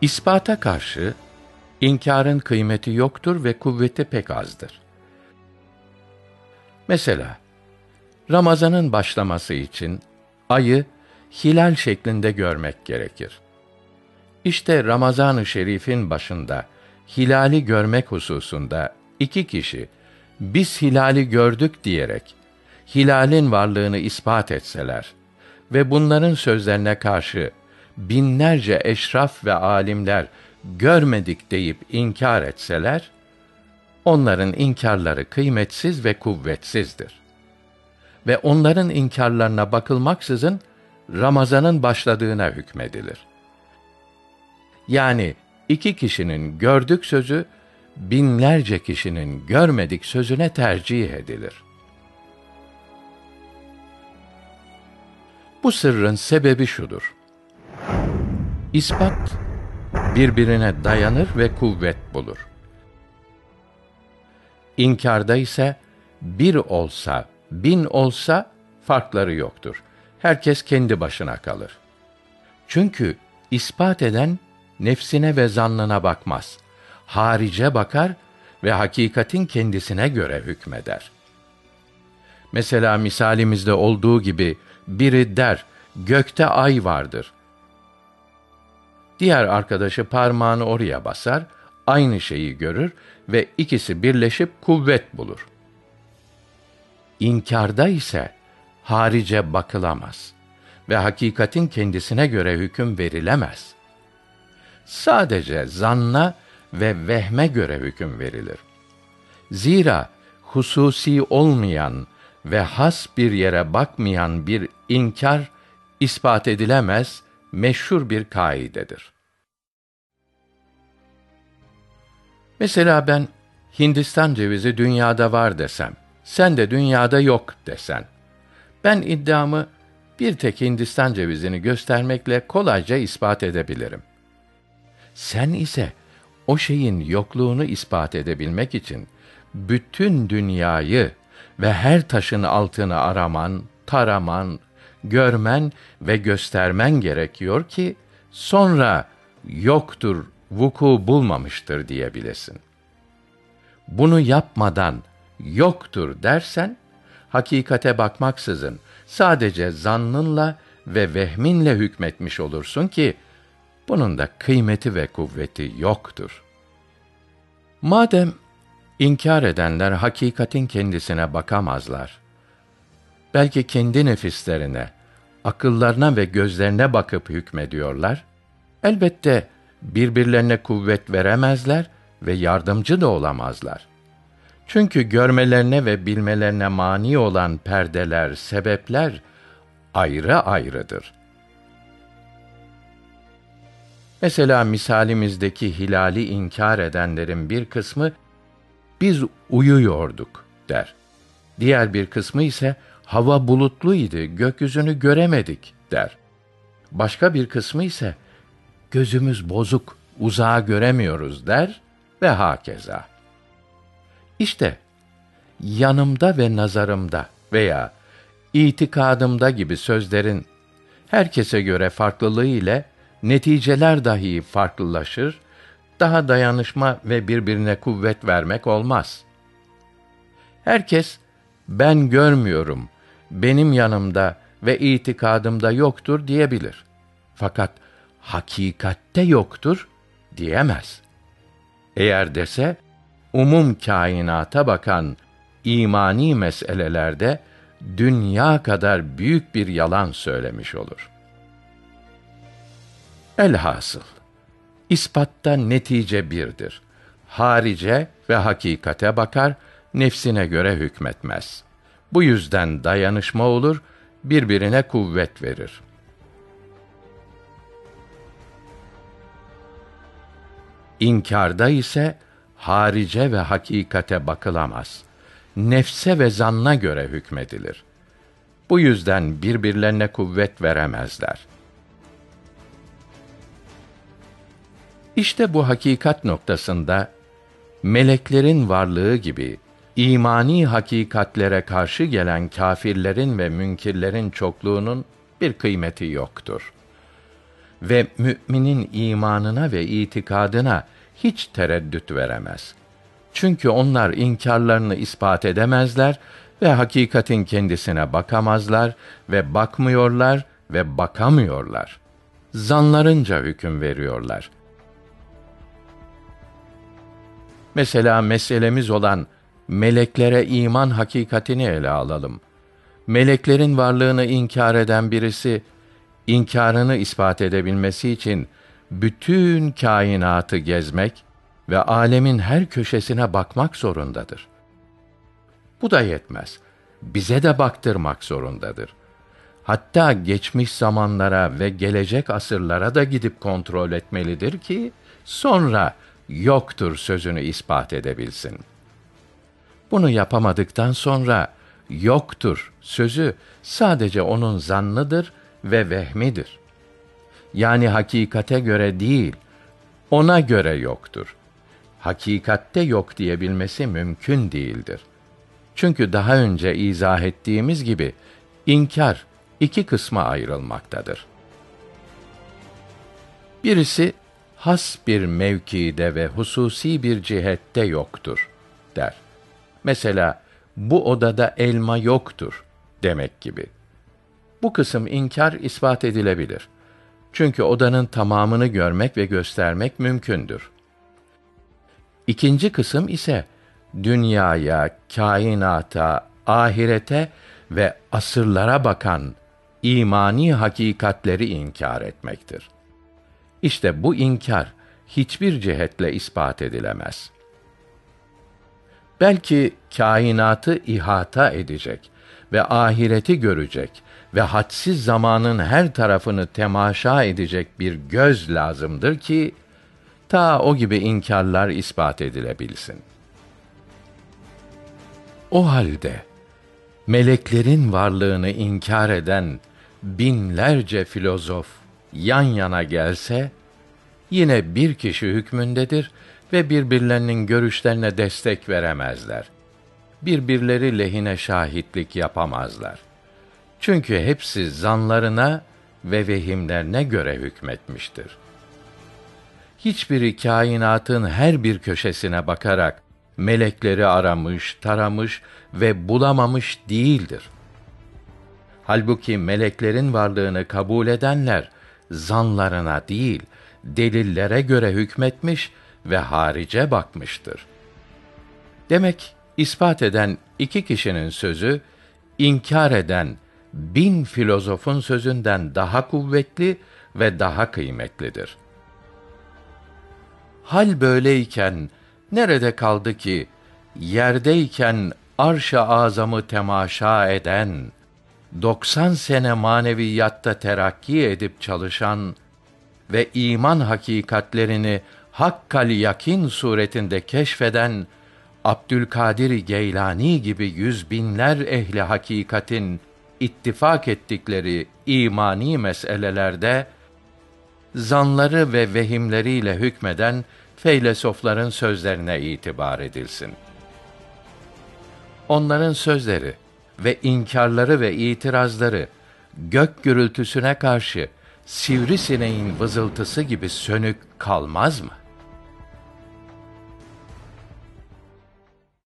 İspata karşı inkârın kıymeti yoktur ve kuvveti pek azdır. Mesela Ramazanın başlaması için ayı hilal şeklinde görmek gerekir. İşte Ramazan-ı Şerif'in başında hilali görmek hususunda iki kişi biz hilali gördük diyerek hilalin varlığını ispat etseler ve bunların sözlerine karşı binlerce eşraf ve alimler görmedik deyip inkar etseler onların inkarları kıymetsiz ve kuvvetsizdir. Ve onların inkarlarına bakılmaksızın Ramazanın başladığına hükmedilir. Yani iki kişinin gördük sözü binlerce kişinin görmedik sözüne tercih edilir. Bu sırrın sebebi şudur. İspat birbirine dayanır ve kuvvet bulur. İnkarda ise bir olsa, bin olsa farkları yoktur. Herkes kendi başına kalır. Çünkü ispat eden nefsine ve zannına bakmaz. Harice bakar ve hakikatin kendisine göre hükmeder. Mesela misalimizde olduğu gibi biri der, gökte ay vardır. Diğer arkadaşı parmağını oraya basar, aynı şeyi görür ve ikisi birleşip kuvvet bulur. İnkarda ise harice bakılamaz ve hakikatin kendisine göre hüküm verilemez. Sadece zanna ve vehme göre hüküm verilir. Zira hususi olmayan ve has bir yere bakmayan bir inkar ispat edilemez meşhur bir kaidedir. Mesela ben Hindistan cevizi dünyada var desem, sen de dünyada yok desen. Ben iddiamı bir tek Hindistan cevizini göstermekle kolayca ispat edebilirim. Sen ise o şeyin yokluğunu ispat edebilmek için bütün dünyayı ve her taşın altını araman, taraman, görmen ve göstermen gerekiyor ki sonra yoktur, vuku bulmamıştır diyebilesin. Bunu yapmadan yoktur dersen hakikate bakmaksızın sadece zannınla ve vehminle hükmetmiş olursun ki bunun da kıymeti ve kuvveti yoktur. Madem inkar edenler hakikatin kendisine bakamazlar, belki kendi nefislerine, akıllarına ve gözlerine bakıp hükmediyorlar, elbette birbirlerine kuvvet veremezler ve yardımcı da olamazlar. Çünkü görmelerine ve bilmelerine mani olan perdeler, sebepler ayrı ayrıdır. Mesela misalimizdeki hilali inkar edenlerin bir kısmı biz uyuyorduk der. Diğer bir kısmı ise hava bulutluydu, gökyüzünü göremedik der. Başka bir kısmı ise gözümüz bozuk, uzağa göremiyoruz der ve hakeza. İşte yanımda ve nazarımda veya itikadımda gibi sözlerin herkese göre farklılığı ile neticeler dahi farklılaşır, daha dayanışma ve birbirine kuvvet vermek olmaz. Herkes ben görmüyorum, benim yanımda ve itikadımda yoktur diyebilir. Fakat hakikatte yoktur diyemez. Eğer dese umum kainata bakan imani meselelerde dünya kadar büyük bir yalan söylemiş olur. Elhasıl ispatta netice birdir. Harice ve hakikate bakar, nefsine göre hükmetmez. Bu yüzden dayanışma olur, birbirine kuvvet verir. İnkarda ise harice ve hakikate bakılamaz. Nefse ve zanna göre hükmedilir. Bu yüzden birbirlerine kuvvet veremezler. İşte bu hakikat noktasında meleklerin varlığı gibi imani hakikatlere karşı gelen kâfirlerin ve münkirlerin çokluğunun bir kıymeti yoktur. Ve müminin imanına ve itikadına hiç tereddüt veremez. Çünkü onlar inkarlarını ispat edemezler ve hakikatin kendisine bakamazlar ve bakmıyorlar ve bakamıyorlar. Zanlarınca hüküm veriyorlar. Mesela meselemiz olan meleklere iman hakikatini ele alalım. Meleklerin varlığını inkar eden birisi inkarını ispat edebilmesi için bütün kainatı gezmek ve alemin her köşesine bakmak zorundadır. Bu da yetmez. Bize de baktırmak zorundadır. Hatta geçmiş zamanlara ve gelecek asırlara da gidip kontrol etmelidir ki sonra yoktur sözünü ispat edebilsin. Bunu yapamadıktan sonra yoktur sözü sadece onun zannıdır ve vehmidir. Yani hakikate göre değil, ona göre yoktur. Hakikatte yok diyebilmesi mümkün değildir. Çünkü daha önce izah ettiğimiz gibi inkar iki kısma ayrılmaktadır. Birisi has bir mevkide ve hususi bir cihette yoktur der. Mesela bu odada elma yoktur demek gibi. Bu kısım inkar ispat edilebilir. Çünkü odanın tamamını görmek ve göstermek mümkündür. İkinci kısım ise dünyaya, kainata, ahirete ve asırlara bakan imani hakikatleri inkar etmektir. İşte bu inkar hiçbir cihetle ispat edilemez. Belki kainatı ihata edecek ve ahireti görecek ve hadsiz zamanın her tarafını temaşa edecek bir göz lazımdır ki ta o gibi inkarlar ispat edilebilsin. O halde meleklerin varlığını inkar eden binlerce filozof yan yana gelse yine bir kişi hükmündedir ve birbirlerinin görüşlerine destek veremezler. Birbirleri lehine şahitlik yapamazlar. Çünkü hepsi zanlarına ve vehimlerine göre hükmetmiştir. Hiçbiri kainatın her bir köşesine bakarak melekleri aramış, taramış ve bulamamış değildir. Halbuki meleklerin varlığını kabul edenler zanlarına değil, delillere göre hükmetmiş ve harice bakmıştır. Demek ispat eden iki kişinin sözü inkar eden bin filozofun sözünden daha kuvvetli ve daha kıymetlidir. Hal böyleyken nerede kaldı ki yerdeyken arş-ı azamı temaşa eden 90 sene maneviyatta terakki edip çalışan ve iman hakikatlerini hakkal yakin suretinde keşfeden Abdülkadir Geylani gibi yüz binler ehli hakikatin ittifak ettikleri imani meselelerde zanları ve vehimleriyle hükmeden feylesofların sözlerine itibar edilsin. Onların sözleri ve inkarları ve itirazları gök gürültüsüne karşı sivrisineğin vızıltısı gibi sönük kalmaz mı?